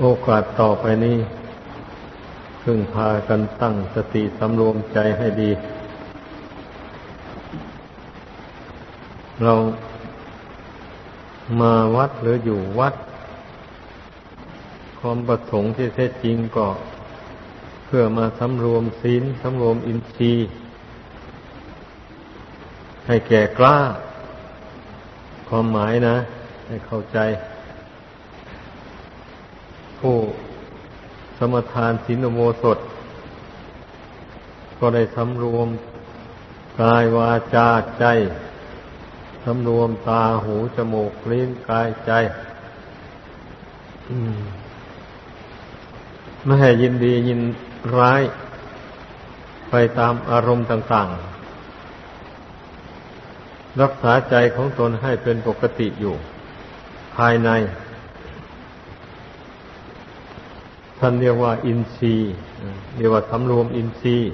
โอกาสต่อไปนี้พึ่งพากันตั้งสติสำรวมใจให้ดี เรามาวัดหรืออยู่วัด ความประสงค์ที่แท้จริงก็ เพื่อมาสำรวมศีลสำรวมอินทรีย์ให้แก่กล้า ความหมายนะ ให้เข้าใจ ผู้สมทานศีลโมสดก็ได้สำรวมกายวาจาใจสำรวมตาหูจมูกลิ้นกายใจไม่ให้ยินดียินร้ายไปตามอารมณ์ต่างๆ รักษาใจของตนให้เป็นปกติอยู่ ภายใน ท่านเรียกว่า อินทรีย์เรียกว่าสำรวมอินทรีย์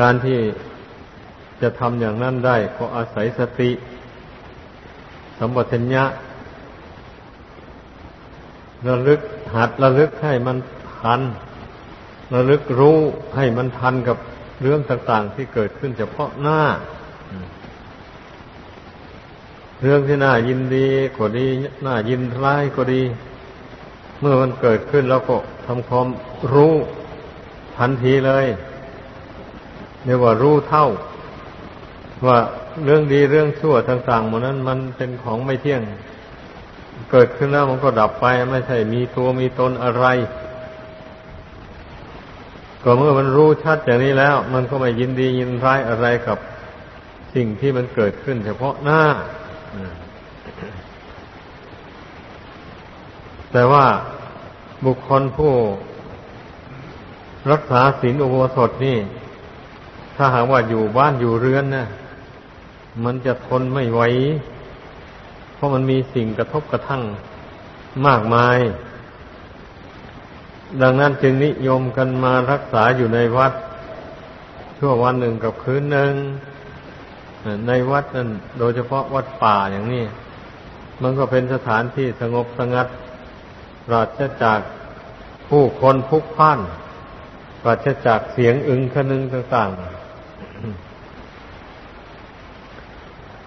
การที่จะทำอย่างนั้นได้ก็อาศัยสติ สัมปชัญญะระลึกหัดระลึกให้มันทันระลึกรู้ให้มันทันกับเรื่องต่างๆ ที่เกิดขึ้นเฉพาะหน้า เรื่องที่น่ายินดีก็ดี น่ายินร้ายก็ดี มื่อมันเกิดขึ้นแล้วก็ทำความรู้ทันทีเลยเรียกว่ารู้เท่า ว่าเรื่องดีเรื่องชั่วต่างๆหมดนั้น มันเป็นของไม่เที่ยง เกิดขึ้นแล้วมันก็ดับไป ไม่ใช่มีตัวมีตนอะไรก็เมื่อมันรู้ชัดอย่างนี้แล้ว มันก็ไม่ยินดียินร้ายอะไรกับสิ่งที่มันเกิดขึ้น เฉพาะหน้า แต่ว่า บุคคลผู้รักษาศีลอุโบสถนี่ ถ้าหากว่าอยู่บ้านอยู่เรือนนะมันจะทนไม่ไหว เพราะมันมีสิ่งกระทบกระทั่งมากมาย ดังนั้นจึงนิยมกันมารักษาอยู่ในวัด ชั่ววันหนึ่งกับคืนหนึ่ง ในวัดนั้นโดยเฉพาะวัดป่าอย่างนี้ มันก็เป็นสถานที่สงบสงัด ปราศจากผู้คนพุกพ่าน ปราศจากเสียงอึงคนึงต่างๆ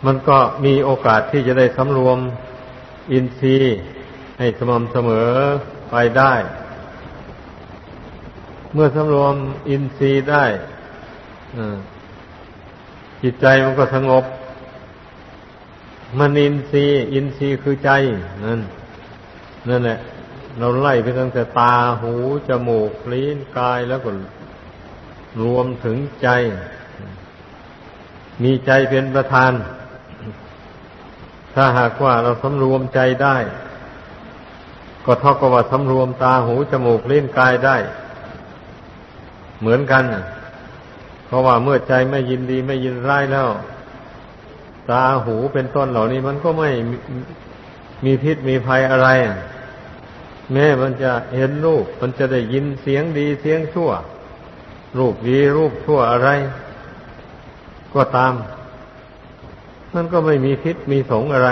มันก็มีโอกาสที่จะได้สำรวมอินทรีย์ให้สม่ำเสมอไปได้ เมื่อสำรวมอินทรีย์ได้จิตใจมันก็สงบ มันอินทรีย์ อินทรีย์คือใจนั่นนั่นแหละ เราไล่ไปตั้งแต่ตาหูจมูกลิ้นกายแล้วก็รวมถึงใจ มีใจเป็นประธาน ถ้าหากว่าเราสำรวมใจได้ ก็เท่ากับว่าสำรวมตาหูจมูกลิ้นกายได้ เหมือนกัน เพราะว่าเมื่อใจไม่ยินดีไม่ยินร้ายแล้ว ตาหูเป็นต้นเหล่านี้มันก็ไม่มีพิษมีภัยอะไร แม้มันจะเห็นรูป มันจะได้ยินเสียงดีเสียงชั่ว รูปดีรูปชั่วอะไร ก็ตาม มันก็ไม่มีพิษมีสงอะไร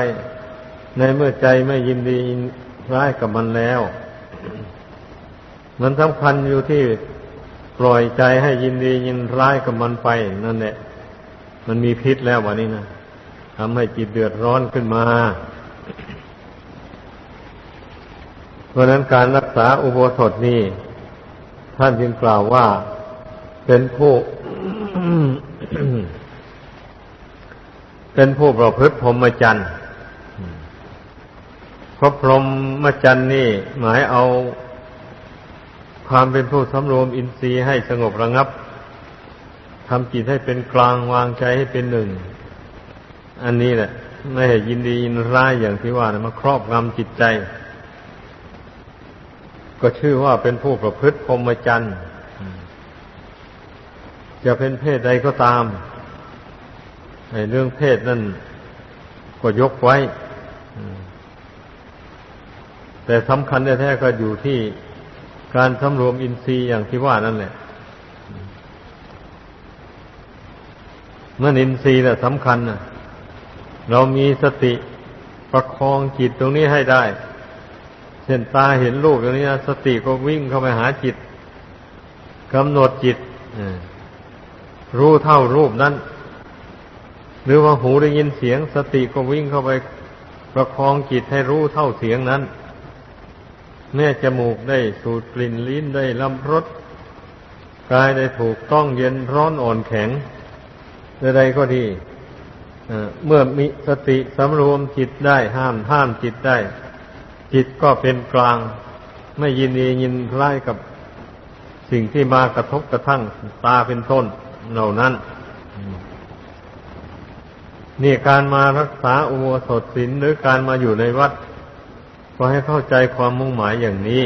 ในเมื่อใจไม่ยินดีร้ายกับมันแล้ว มันสำคัญอยู่ที่ปล่อยใจให้ยินดียินร้ายกับมันไปนั่นแหละมันมีพิษแล้ววันนี้นะทำให้จิตเดือดร้อนขึ้นมา เพราะนั้นการรักษาอุโบสถนี้ ท่านจึงกล่าวว่าเป็นผู้ เป็นผู้ประพฤติพรหมจรรย์เพราะพรหมจรรย์นี่หมายเอาความเป็นผู้สำรวมอินทรีย์ให้สงบระงับทำจิตให้เป็นกลางวางใจให้เป็นหนึ่ง อันนี้แหละ ไม่ให้ยินดียินร้ายอย่างที่ว่านะมาครอบงำจิตใจ ก็ชื่อว่าเป็นผู้ประพฤติพรหมจรรย์จะเป็นเพศใดก็ตามในเรื่องเพศนั่นก็ยกไว้ แต่สำคัญแท้ๆก็อยู่ที่การสำรวมอินทรีย์อย่างที่ว่านั่นแหละเมื่ออินทรีย์แหละสำคัญนะเรามีสติประคองจิตตรงนี้ให้ได้ เช่นตาเห็นรูปอย่างนี้สติก็วิ่งเข้าไปหาจิตกำหนดจิตรู้เท่ารูปนั้น หรือว่าหูได้ยินเสียง สติก็วิ่งเข้าไปประคองจิตให้รู้เท่าเสียงนั้น แม่จมูกได้สูดกลิ่นลิ้นได้ลำรสกายได้ถูกต้องเย็นร้อนอ่อนแข็งใดๆก็ดีเมื่อมีสติสำรวมจิตได้ห้ามห้ามจิตได้ จิตก็เป็นกลาง ไม่ยินดียินร้ายกับสิ่งที่มากระทบกระทั่งตาเป็นต้นเหล่านั้น นี่การมารักษาอุโบสถศีลหรือการมาอยู่ในวัด ก็ให้เข้าใจความมุ่งหมายอย่างนี้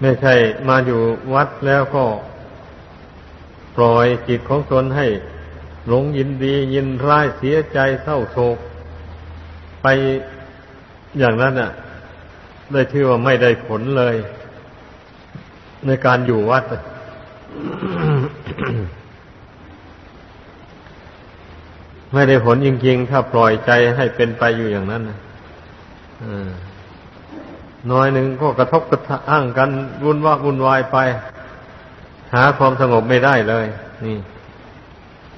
ไม่ใช่มาอยู่วัดแล้วก็ ปล่อยจิตของตนให้หลงยินดียินร้ายเสียใจเศร้าโศก ไป อย่างนั้นน่ะ ได้ชื่อว่าไม่ได้ผลเลย ในการอยู่วัด ไม่ได้ผลจริงๆ ถ้าปล่อยใจให้เป็นไปอยู่อย่างนั้นนะน้อยหนึ่งก็กระทบกระทั่งกันวุ่นว่าวุ่นวายไป หาความสงบไม่ได้เลย นี่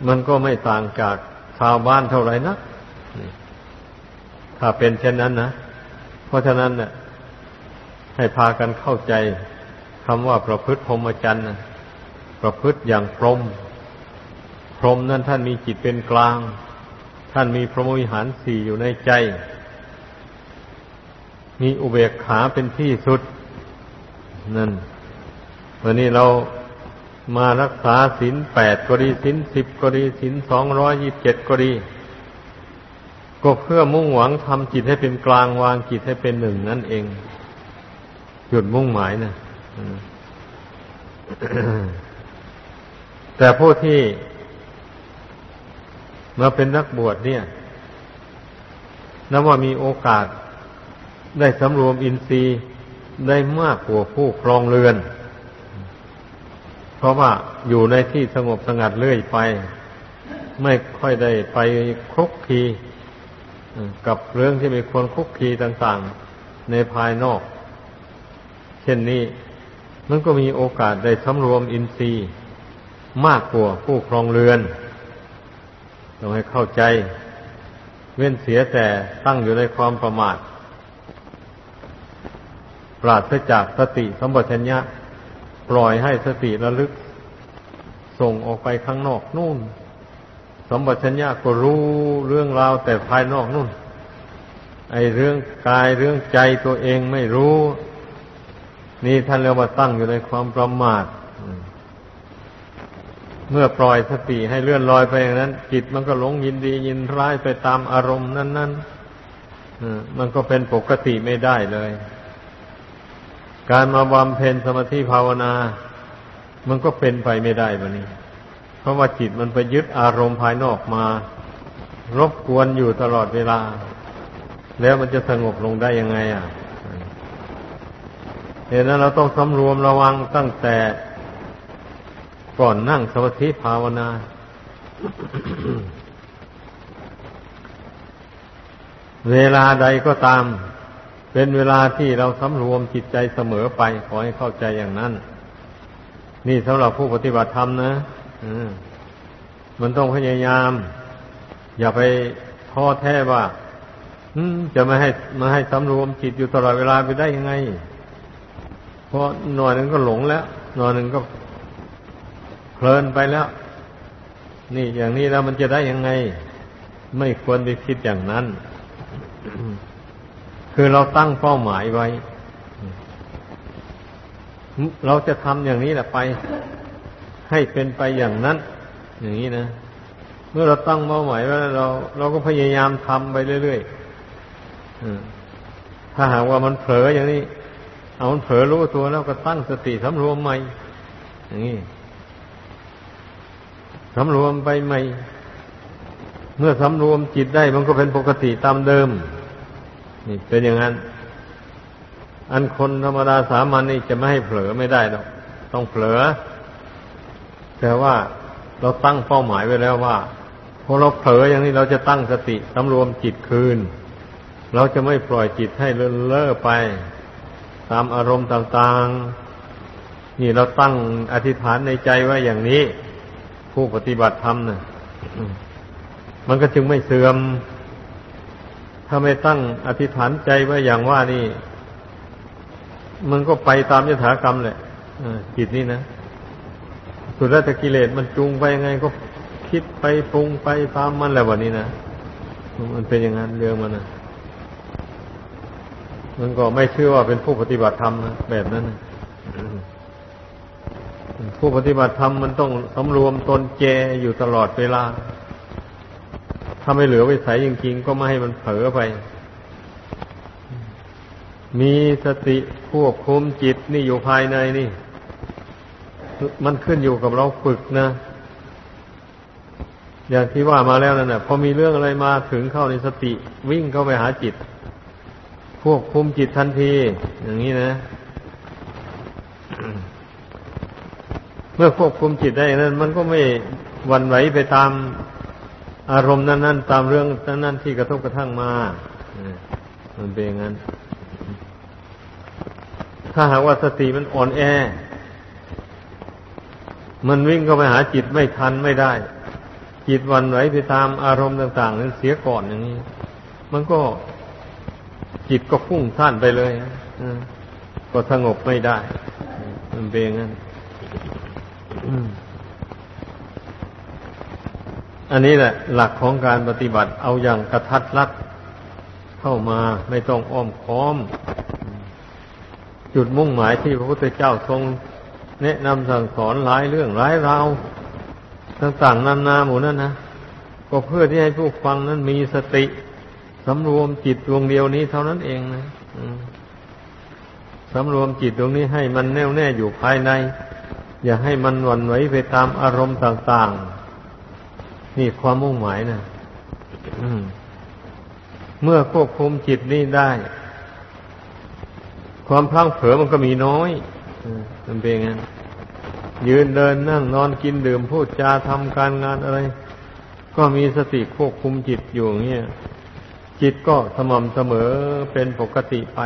มันก็ไม่ต่างจากชาวบ้านเท่าไหร่นะถ้าเป็นเช่นนั้นนะ เพราะฉะนั้นเนี่ยให้พากันเข้าใจคำว่าประพฤติพรหมจรรย์ประพฤติอย่างพรหมพรหมนั้นท่านมีจิตเป็นกลาง ท่านมีพรหมวิหารสี่อยู่ในใจ มีอุเบกขาเป็นที่สุด นั่น วันนี้เรามารักษาศีลแปดก็ดีศีลสิบก็ดีศีลสองร้อยยิบเจ็ดก็ดี ก็เพื่อมุ่งหวังทำจิตให้เป็นกลางวางจิตให้เป็นหนึ่งนั่นเอง จุดมุ่งหมายนะแต่ผู้ที่มาเป็นนักบวชเนี่ยนับว่ามีโอกาสได้สำรวมอินทรีย์ได้มากกว่าผู้ครองเรือน เพราะว่าอยู่ในที่สงบสงัดเรื่อยไป ไม่ค่อยได้ไปคลุกคี กับเรื่องที่มีคนคุกคีต่างๆ ในภายนอก เช่นนี้ มันก็มีโอกาสได้สำรวมอินทรีย์มากกว่าผู้ครองเรือนต้องให้เข้าใจ เว้นเสียแต่ตั้งอยู่ในความประมาท ปราศจากสติสมบัติญะ ปล่อยให้สติระลึก ส่งออกไปข้างนอกนู่น สมบัติัญะก็รู้เรื่องราวแต่ภายนอกนู่น ไอเรื่องกายเรื่องใจตัวเองไม่รู้ นี่ท่านเรียกว่าตั้งอยู่ในความประมาทเมื่อปล่อยสติให้เลื่อนลอยไปอย่างนั้น จิตมันก็หลงยินดียินร้ายไปตามอารมณ์นั้นๆมันก็เป็นปกติไม่ได้เลย การมาบำเพ็ญสมาธิภาวนา มันก็เป็นไปไม่ได้แบบนี้ ราะว่าจิตมันไปยึดอารมณ์ภายนอกมา รบกวนอยู่ตลอดเวลา แล้วมันจะสงบลงได้ยังไง อะเหตุนั้นเราต้องสำรวมระวังตั้งแต่ก่อนนั่งสมาธิภาวนา เวลาใดก็ตาม เป็นเวลาที่เราสำรวมจิตใจเสมอไป ขอให้เข้าใจอย่างนั้น นี่สำหรับผู้ปฏิบัติธรรมนะ มันต้องพยายาม อย่าไปท้อแท้ว่าจะไม่ให้มาให้สำรวมจิตอยู่ตลอดเวลาไปได้ยังไง เพราะหน่อยหนึ่งก็หลงแล้ว หน่อยหนึ่งก็เพลินไปแล้ว นี่อย่างนี้แล้วมันจะได้ยังไง ไม่ควรไปคิดอย่างนั้น คือเราตั้งเป้าหมายไว้ เราจะทำอย่างนี้แหละไป ให้เป็นไปอย่างนั้น อย่างนี้นะ เมื่อเราตั้งเป้าหมายไว้เรา เราก็พยายามทำไปเรื่อยๆถ้าหากว่ามันเผลออย่างนี้ เอามันเผลอรู้ตัวแล้วก็ตั้งสติสำรวมใหม่ อย่างนี้สำรวมไปใหม่ เมื่อสำรวมจิตได้มันก็เป็นปกติตามเดิม นี่เป็นอย่างนั้น อันคนธรรมดาสามัญนนี่จะไม่ให้เผลอไม่ได้หรอก ต้องเผลอ แต่ว่าเราตั้งเป้าหมายไว้แล้วว่าพอเราเผลออย่างนี้เราจะตั้งสติสำรวมจิตคืน เราจะไม่ปล่อยจิตให้เลื่อนเล่อไป ตามอารมณ์ต่างๆ นี่เราตั้งอธิษฐานในใจไว้อย่างนี้ ผู้ปฏิบัติธรรมนะ่ะมันก็จึงไม่เสื่อม ถ้าไม่ตั้งอธิษฐานใจไว้อย่างว่านี่ มันก็ไปตามยถากรรมแหละจิตนี่นะ สุดแล้วแต่กิเลสมันจูงไปยังไงก็คิดไปปรุงไปตามมันแหละวันนี้นะมันเป็นอย่างนั้นเรื่องมันนะมันก็ไม่เชื่อว่าเป็นผู้ปฏิบัติธรรมนะแบบนั้นนะผู้ปฏิบัติธรรมมันต้องสำรวมตนเจอยู่ตลอดเวลาถ้าไม่เหลือไวิสัยจริงๆก็ไม่ให้มันเผลอไป มีสติควบคุมจิตนี่อยู่ภายในนี่ มันขึ้นอยู่กับเราฝึกนะ อย่างที่ว่ามาแล้วนั่นแหละพอมีเรื่องอะไรมาถึงเข้าในสติ วิ่งเข้าไปหาจิต ควบคุมจิตทันที อย่างนี้นะเมื่อควบคุมจิตได้นั้น มันก็ไม่วันไหวไปตามอารมณ์นั้น ๆ ตามเรื่องนั้นๆที่กระทบกระทั่งมามันเป็นอย่างนั้น ถ้าหากว่าสติมันอ่อนแอ มันวิ่งเข้าไปหาจิตไม่ทันไม่ได้ จิตวันไหวไปตามอารมณ์ต่างๆนั้นเสียก่อนอย่างนี้ มันก็จิตก็พุ่งท่านไปเลยก็สงบไม่ได้ มันเป็นอย่างนั้นอันนี้แหละ หลักของการปฏิบัติเอาอย่างกระทัดรัดเข้ามาไม่ต้องอ้อมค้อม จุดมุ่งหมายที่พระพุทธเจ้าทรง แนะนำสั่งสอนหลายเรื่องหลายราวต่างๆนานาหมู่นั่นนะก็เพื่อที่ให้ผู้ฟังนั้นมีสติสำรวมจิตดวงเดียวนี้เท่านั้นเองนะสำรวมจิตดวงนี้ให้มันแน่วแน่อยู่ภายใน อย่าให้มันหวั่นไหวไปตามอารมณ์ต่างๆ นี่ความมุ่งหมายนะเมื่อควบคุมจิตนี้ได้ ความพลั้งเผลอมันก็มีน้อย มันเป็นงั้นยืนเดินนั่งนอนกินดื่มพูดจาทำการงานอะไร ก็มีสติควบคุมจิตอยู่อย่างนี้จิตก็สม่ำเสมอเป็นปกติไป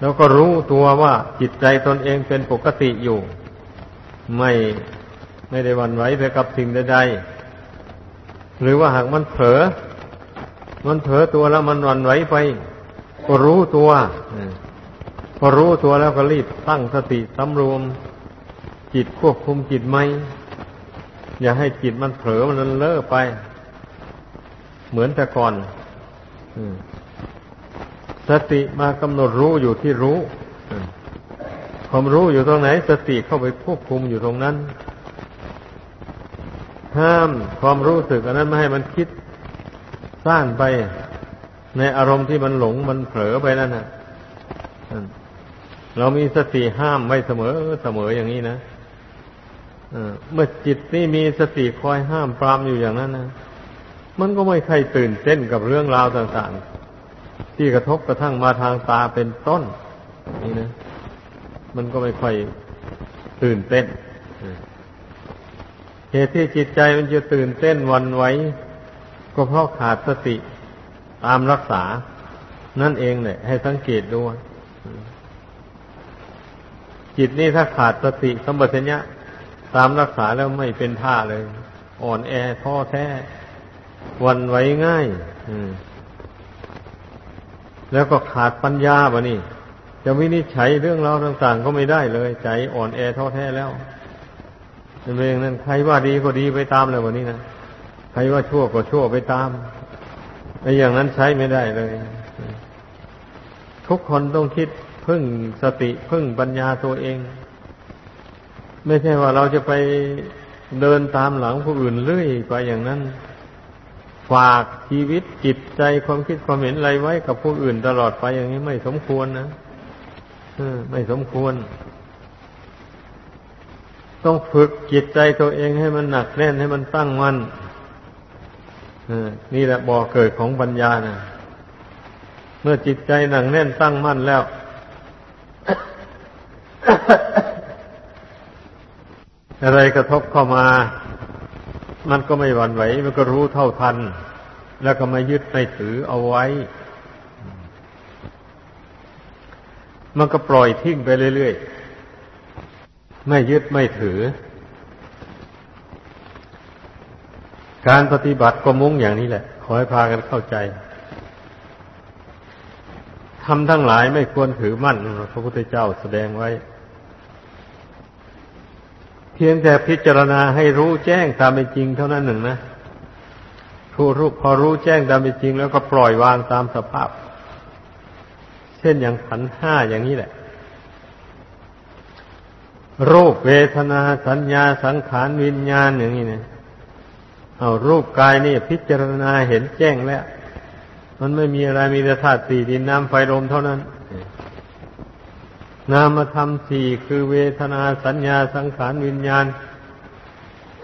แล้วก็รู้ตัวว่าจิตใจตนเองเป็นปกติอยู่ ไม่ไม่ได้วันไหวไปกับสิ่งใดๆหรือว่าหากมันเผลอมันเผลอตัวแล้วมันวันไหวไป ก็รู้ตัว พอรู้ตัวแล้วก็รีบตั้งสติสำรวม จิตควบคุมจิตไม่อย่าให้จิตมันเผลอมันเลอะไป เหมือนแต่ก่อนสติมากำหนดรู้อยู่ที่รู้ความรู้อยู่ตรงไหน สติเข้าไปควบคุมอยู่ตรงนั้น ห้ามความรู้สึกอันนั้นไม่ให้มันคิดสร้างไป ในอารมณ์ที่มันหลงมันเผลอไปนั่นนะ เรามีสติห้ามไว้เสมอเสมออย่างนี้นะเมื่อจิตนี่มีสติคอยห้ามปรามอยู่อย่างนั้นนะมันก็ไม่ใครตื่นเต้นกับเรื่องราวต่างๆ ที่กระทบกระทั่งมาทางตาเป็นต้น นี่นะ มันก็ไม่ค่อยตื่นเต้นเหตุที่จิตใจมันจะตื่นเต้นวันไหวก็เพราะขาดสติตามรักษา นั่นเองเนี่ยให้สังเกตดู จิตนี่ถ้าขาดสติสมบัติเนี้ยตามรักษาแล้วไม่เป็นท่าเลย อ่อนแอท้อแท้วันไหวง่ายแล้วก็ขาดปัญญาบะนี่จะวินิจฉัยเรื่องราวต่างๆ ก็ไม่ได้เลย ใจอ่อนแอท้อแท้แล้วนั่นเองนั่นใครว่าดีก็ดีไปตามเลยวันนี้นะใครว่าชั่วก็ชั่วไปตามไอ้อย่างนั้นใช้ไม่ได้เลย ทุกคนต้องคิด พึ่งสติพึ่งปัญญาตัวเอง ไม่ใช่ว่าเราจะไปเดินตามหลังผู้อื่นเรื่อยไปอย่างนั้น ฝากชีวิตจิตใจความคิดความเห็นอะไรไว้กับผู้อื่นตลอดไปอย่างนี้ไม่สมควรนะไม่สมควร ต้องฝึกจิตใจตัวเองให้มันหนักแน่นให้มันตั้งมัน่นนี่แหละบ่อเกิดของปัญญานะเมื่อจิตใจหนักแน่นตั้งมั่นแล้ว อะไรกระทบเข้ามา มันก็ไม่หวั่นไหว มันก็รู้เท่าทัน แล้วก็ไม่ยึดไม่ถือเอาไว้ มันก็ปล่อยทิ้งไปเรื่อยๆ ไม่ยึดไม่ถือ การปฏิบัติก็มุ่งอย่างนี้แหละ ขอให้พากันเข้าใจทำทั้งหลายไม่ควรถือมั่นพระพุทธเจ้าแสดงไว้ เพียงแต่พิจารณาให้รู้แจ้งตามเป็นจริงเท่านั้นหนึ่งนะผู้รู้พอรู้แจ้งตามเป็นจริง แล้วก็ปล่อยวางตามสภาพ เช่นอย่างขันห้าอย่างนี้แหละ รูปเวทนาสัญญาสังขารวิญญาณอย่างนี้เนะเอารูปกายนี่พิจารณาเห็นแจ้งแล้ว มันไม่มีอะไรมีแต่ธาตุสี่ดินน้ำไฟลมเท่านั้น นามธรรมสี่คือเวทนาสัญญาสังขารวิญญาณ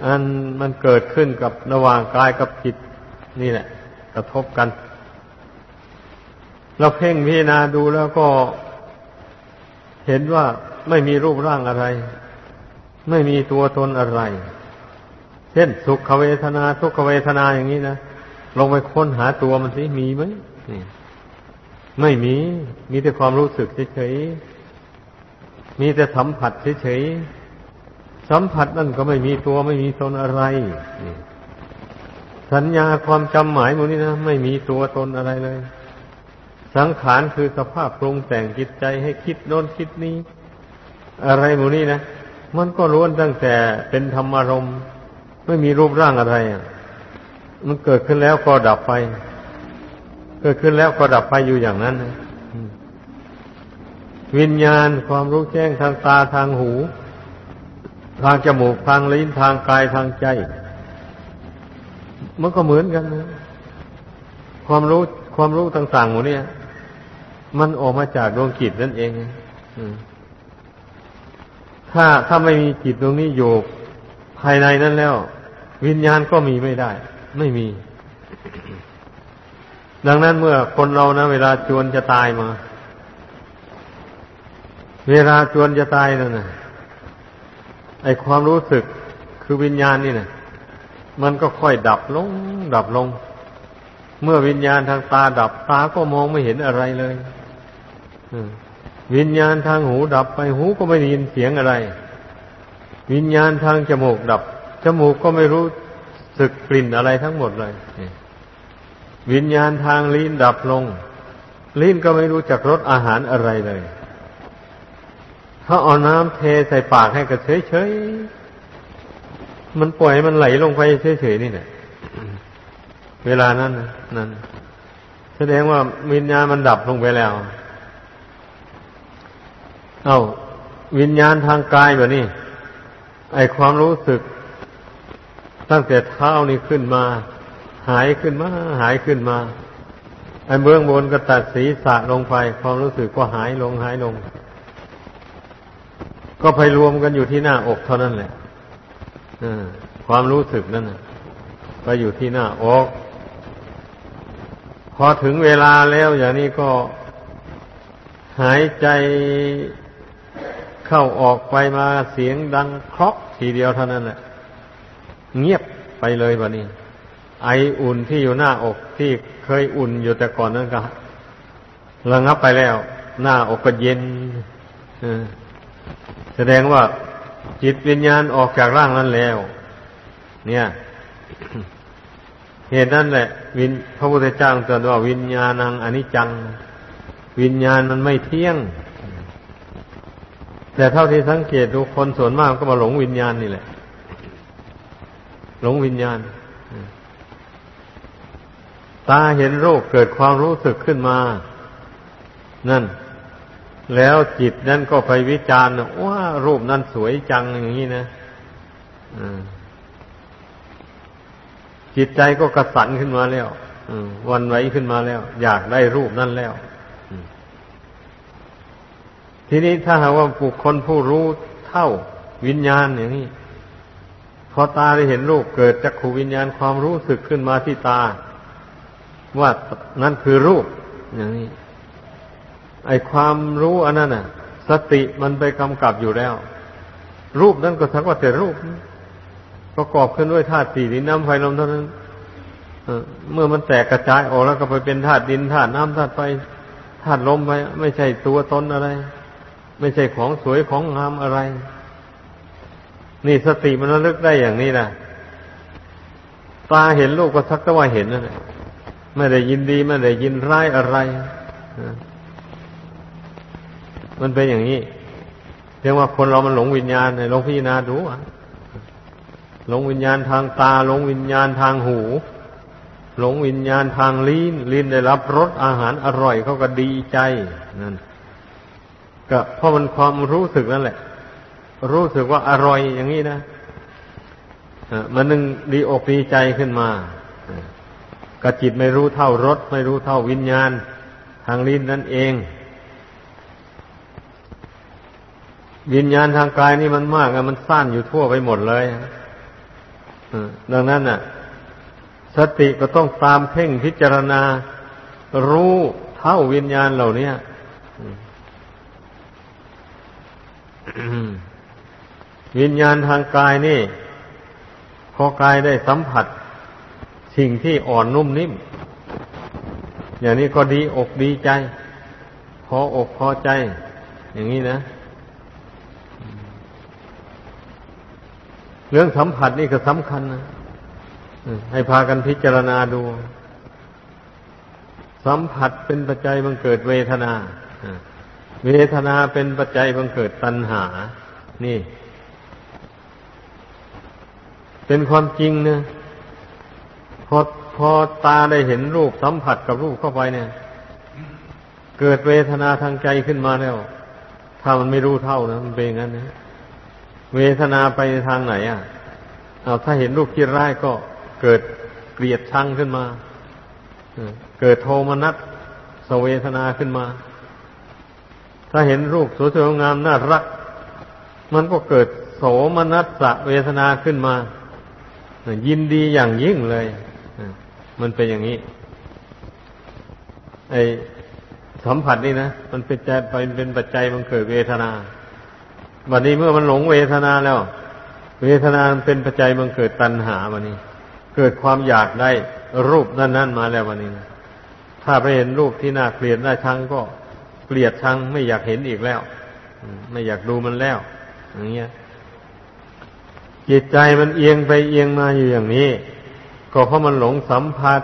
อันมันเกิดขึ้นกับระหว่างกายกับจิตนี่แหละ กระทบกัน เราเพ่งพิจารณาดูแล้วก็เห็นว่าไม่มีรูปร่างอะไร ไม่มีตัวตนอะไร เช่นสุขเวทนาทุกขเวทนาอย่างนี้นะลงไปค้นหาตัวมันสิมีไหมไม่มี มีแต่ความรู้สึกเฉยๆ มีแต่สัมผัสเฉยๆ สัมผัสนั่นก็ไม่มีตัวไม่มีตนอะไร สัญญาความจำหมายมูนี้นะไม่มีตัวตนอะไรเลย สังขารคือสภาพปรุงแต่งจิตใจให้คิดโน้นคิดนี้ อะไรมูนี้นะ มันก็ล้วนตั้งแต่เป็นธรรมารมณ์ไม่มีรูปร่างอะไรมันเกิดขึ้นแล้วก็ดับไป เกิดขึ้นแล้วก็ดับไปอยู่อย่างนั้นนะ วิญญาณความรู้แจ้งทางตาทางหู ทางจมูกทางลิ้นทางกายทางใจ มันก็เหมือนกันนะความรู้ความรู้ต่างๆหมดเนี่ย มันออกมาจากดวงจิตนั่นเองถ้าถ้าไม่มีจิตตรงนี้อยู่ภายในนั้นแล้ว วิญญาณก็มีไม่ได้ ไม่มี ดังนั้นเมื่อคนเรานะ เวลาจวนจะตายมา เวลาจวนจะตายนั่นนะไอความรู้สึกคือวิญญาณนี่นะมันก็ค่อยดับลง ดับลง เมื่อวิญญาณทางตาดับตาก็มองไม่เห็นอะไรเลยวิญญาณทางหูดับไปหูก็ไม่ได้ยินเสียงอะไร วิญญาณทางจมูกดับ จมูกก็ไม่รู้สึกกลิ่นอะไรทั้งหมดเลย วิญญาณทางลิ้นดับลง ลิ้นก็ไม่รู้จักรสอาหารอะไรเลย ถ้าเอาน้ำเทใส่ปากให้ก็เฉยเฉยมันปล่อยมันไหลลงไปเฉยเฉยนี่แหละเวลานั้นนั่นแสดงว่าวิญญาณมันดับลงไปแล้ว เอาวิญญาณทางกายแบบนี้ ไอความรู้สึก ตั้งแต่เท้านี่ขึ้นมา หายขึ้นมา หายขึ้นมาไอเบื้องบนก็ตัดศีรษะลงไป ความรู้สึกก็หายลงหายลง ก็ไปรวมกันอยู่ที่หน้าอกเท่านั้นแหละความรู้สึกนั่นไปอยู่ที่หน้าอก พอถึงเวลาแล้วอย่างนี้ก็หายใจเข้าออกไปมาเสียงดังครอกทีเดียวเท่านั้นแหละ เงียบไปเลยวันนี้ ไออุ่นที่อยู่หน้าอกที่เคยอุ่นอยู่แต่ก่อนนั้นก็ระงับไปแล้ว หน้าอกก็เย็น ดงว่าจิตวิญญาณออกจากร่างนั้นแล้ว เนี่ย เหตุนั้นแหละ วินพระพุทธเจ้าตรัสว่าวิญญาณังอนิจจัง วิญญาณมันไม่เที่ยง แต่เท่าที่สังเกตดูคนส่วนมากก็มาหลงวิญญาณนี่แหละ หลงวิญญาณ ตาเห็นรูปเกิดความรู้สึกขึ้นมา นั่น แล้วจิตนั่นก็ไปวิจารณ์ว่า รูปนั้นสวยจังอย่างนี้นะจิตใจก็กระสันขึ้นมาแล้ววันไหวขึ้นมาแล้ว อยากได้รูปนั่นแล้วทีนี้ถ้าหากว่าบุคคลผู้รู้เท่าวิญญาณอย่างนี้พอตาได้เห็นรูปเกิดจักขูวิญญาณความรู้สึกขึ้นมาที่ตา ว่านั่นคือรูปอย่างนี้ ไอความรู้อันนั้นน่ะ สติมันไปกำกับอยู่แล้ว รูปนั้นก็สักว่าแต่รูปประกอบขึ้นด้วยธาตุสี่ดินน้ำไฟลมเท่านั้นเมื่อมันแตกกระจายออกแล้วก็ไปเป็นธาตุดินธาตุน้ำธาตุไฟธาตุลมไปไม่ใช่ตัวตนอะไร ไม่ใช่ของสวยของงามอะไร นี่สติมันระลึกได้อย่างนี้นะตาเห็นลูกก็สักแต่ว่าเห็นนั่นแหละไม่ได้ยินดีไม่ได้ยินร้ายอะไร มันเป็นอย่างนี้เรียกว่าคนเรามันหลงวิญญาณในลองพิจารณาดูหลงวิญญาณทางตาหลงวิญญาณทางหู หลงวิญญาณทางลิ้นลิ้นได้รับรสอาหารอร่อยเขาก็ดีใจนั่นก็เพราะมันความรู้สึกนั่นแหละ รู้สึกว่าอร่อยอย่างนี้นะมันนึงดีอกดีใจขึ้นมาก็จิตไม่รู้เท่ารสไม่รู้เท่าวิญญาณ ทางลิ้นนั่นเอง วิญญาณทางกายนี่มันมากอะมันซ่านอยู่ทั่วไปหมดเลยดังนั้นน่ะ สติก็ต้องตามเพ่งพิจารณา รู้เท่าวิญญาณเหล่านี้วิญญาณทางกายนี่ พอกายได้สัมผัส สิ่งที่อ่อนนุ่มนิ่ม อย่างนี้ก็ดีอกดีใจ พออกพอใจ อย่างนี้นะ เรื่องสัมผัสนี่ก็สำคัญนะให้พากันพิจารณาดู สัมผัสเป็นปัจจัยบังเกิดเวทนา เวทนาเป็นปัจจัยบังเกิดตัณหา นี่ เป็นความจริงนะพอพอตาได้เห็นรูปสัมผัสกับรูปเข้าไปเนี่ย เกิดเวทนาทางใจขึ้นมาแล้ว ถ้ามันไม่รู้เท่านะมันเป็นอย่างนั้นนะ เวทนาไปในทางไหนอะ เอาถ้าเห็นรูปที่ร้ายก็เกิดเกลียดชังขึ้นมาเกิดโทมนัสสเวทนาขึ้นมา ถ้าเห็นรูปสวยงามน่ารัก มันก็เกิดโสมนัสสเวทนาขึ้นมา ยินดีอย่างยิ่งเลยมันเป็นอย่างนี้ ไอสัมผัสนี่นะ มันเป็นใจไปเป็นปัจจัยมันเกิดเวทนา บัดนี้เมื่อมันหลงเวทนาแล้ว เวทนาเป็นปัจจัยมันเกิดตัณหาวันนี้ เกิดความอยากได้รูปนั้นๆมาแล้ววันนี้ถ้าไปเห็นรูปที่น่าเกลียดน่าชังก็เกลียดชังไม่อยากเห็นอีกแล้วไม่อยากดูมันแล้ว อย่างเงี้ยจิตใจมันเอียงไปเอียงมาอยู่อย่างนี้ ก็เพราะมันหลงสัมผัส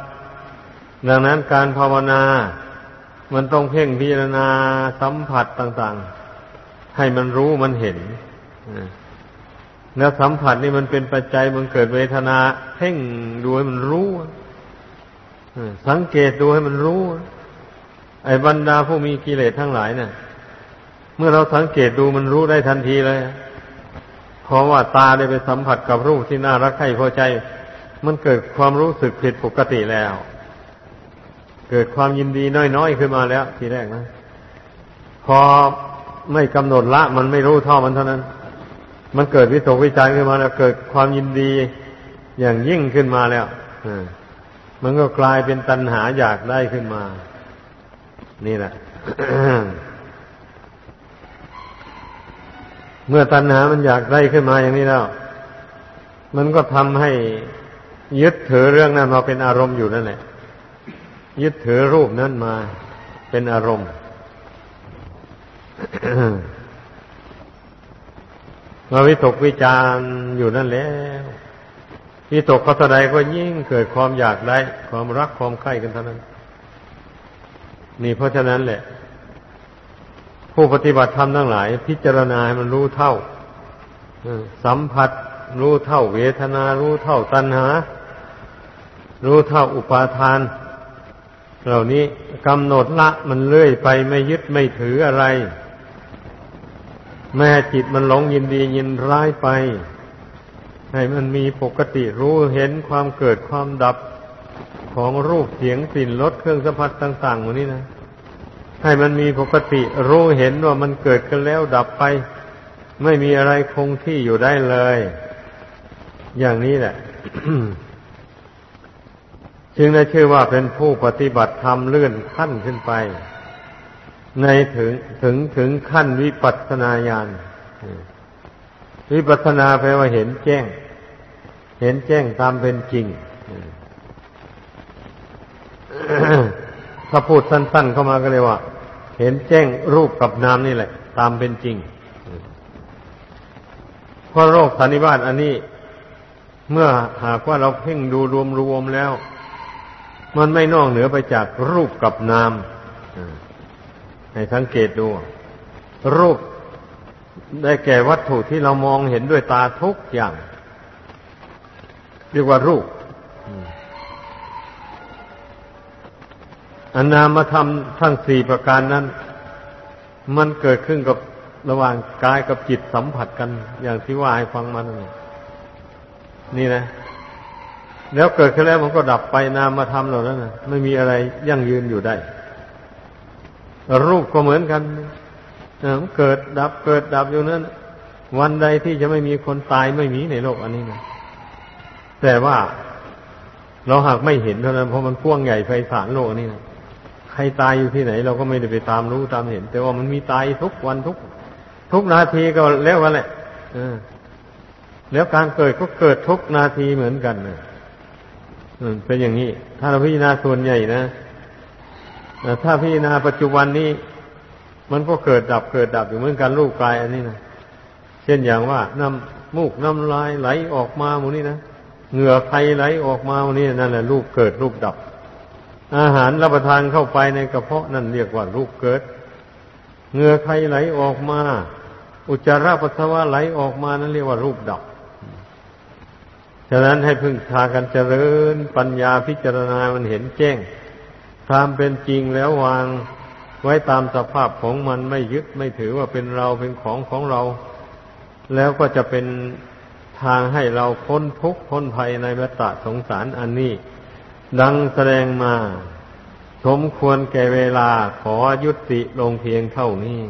ดังนั้นการภาวนา มันต้องเพ่งพิจารณาสัมผัสต่าง ๆ ให้มันรู้มันเห็นแล้วสัมผัสนี่มันเป็นปัจจัยมันเกิดเวทนาเพ่งดูให้มันรู้สังเกตดูให้มันรู้ ไอ้บรรดาผู้มีกิเลสทั้งหลายเนี่ยเมื่อเราสังเกตดูมันรู้ได้ทันทีเลยเพราะว่าตาได้ไปสัมผัสกับรูปที่น่ารักใคร่พอใจ มันเกิดความรู้สึกผิดปกติแล้ว เกิดความยินดีน้อยๆขึ้นมาแล้ว ทีแรกนะ พอ ไม่กำหนดละ มันไม่รู้เท่ามันเท่านั้น มันเกิดวิตกวิจารขึ้นมาแล้วเกิดความยินดีอย่างยิ่งขึ้นมาแล้วมันก็กลายเป็นตัณหาอยากได้ขึ้นมา นี่แหละเมื่อตัณหามันอยากได้ขึ้นมาอย่างนี้แล้ว มันก็ทำให้ยึดถือเรื่องนั้นมาเป็นอารมณ์อยู่นั่นแหละ ยึดถือรูปนั้นมาเป็นอารมณ์ มาวิตกวิจารอยู่นั่นแล้ววิตกเขาแสดงก็ยิ่งเกิดความอยากได้ ความรักความใคร่กันเท่านั้น นี่เพราะฉะนั้นแหละ ผู้ปฏิบัติธรรมทั้งหลาย พิจารณาให้มันรู้เท่าสัมผัส รู้เท่าเวทนา รู้เท่าตัณหา รู้เท่าอุปาทาน เหล่านี้กำหนดละมันเลื่อยไปไม่ยึดไม่ถืออะไร แม่จิตมันหลงยินดียินร้ายไป ให้มันมีปกติรู้เห็นความเกิดความดับของรูปเสียงกลิ่นรสเครื่องสัมผัสต่างๆวันนี้นะให้มันมีปกติรู้เห็นว่ามันเกิดกันแล้วดับไป ไม่มีอะไรคงที่อยู่ได้เลย อย่างนี้แหละจึงได้ชื่อว่าเป็นผู้ปฏิบัติธรรมเลื่อนขั้นขึ้นไป ในถึงถึงถึงขั้นวิปัสสนาญาณวิปัสสนาแปลว่าเห็นแจ้ง เห็นแจ้งตามเป็นจริงถ้าพูดสั้น ๆ เข้ามาก็เลยว่า เห็นแจ้งรูปกับนามนี่แหละ ตามเป็นจริงเพราะโรคสันนิบาตอันนี้ เมื่อหากว่าเราเพ่งดูรวมๆแล้ว มันไม่นอกเหนือไปจากรูปกับนาม ให้สังเกตดู รูปได้แก่วัตถุที่เรามองเห็นด้วยตาทุกอย่าง เรียกว่ารูปอนามธรรมทั้งสี่ประการนั้น มันเกิดขึ้นกับระหว่างกายกับจิตสัมผัสกัน อย่างที่ว่าให้ฟังมานั่นนี่นะ แล้วเกิดขึ้นแล้วมันก็ดับไปนามธรรมเหล่านั้นนะไม่มีอะไรยั่งยืนอยู่ได้ รูปก็เหมือนกันเกิดดับเกิดดับอยู่นั้น วันใดที่จะไม่มีคนตายไม่มีในโลกอันนี้นะแต่ว่าเราหากไม่เห็นเท่านั้นเพราะมันพ่วงใหญ่ไฟสารโลกนี้นะใครตายอยู่ที่ไหน เราก็ไม่ได้ไปตามรู้ตามเห็น แต่ว่ามันมีตายทุกวันทุก ทุกนาทีก็แล้วกันแหละแล้วการเกิดก็เกิดทุกนาทีเหมือนกันนะเป็นอย่างนี้ ถ้าเราพิจารณาส่วนใหญ่นะ ถ้าพิจารณาปัจจุบันนี้ มันก็เกิดดับเกิดดับอยู่เหมือนกันรูปกายอันนี้นะเช่นอย่างว่าน้ำมูกน้ำลายไหลออกมาหมูนี้นะเหงื่อใครไหลออกมาหมูนี้นั่นแหละรูปเกิดรูปดับ อาหารรับประทานเข้าไปในกระเพาะนั่นเรียกว่ารูปเกิดเหงื่อใครไหลออกมา อุจจาระปัสสาวะไหลออกมานั่นเรียกว่ารูปดับฉะนั้นให้พึ่งพากันเจริญปัญญาพิจารณามันเห็นแจ้ง ตามเป็นจริงแล้ววางไว้ตามสภาพของมันไม่ยึดไม่ถือว่าเป็นเราเป็นของของเรา แล้วก็จะเป็นทางให้เราพ้นทุกข์พ้นภัยในวัฏสงสารอันนี้ ดังแสดงมา สมควรแก่เวลาขอยุติลงเพียงเท่านี้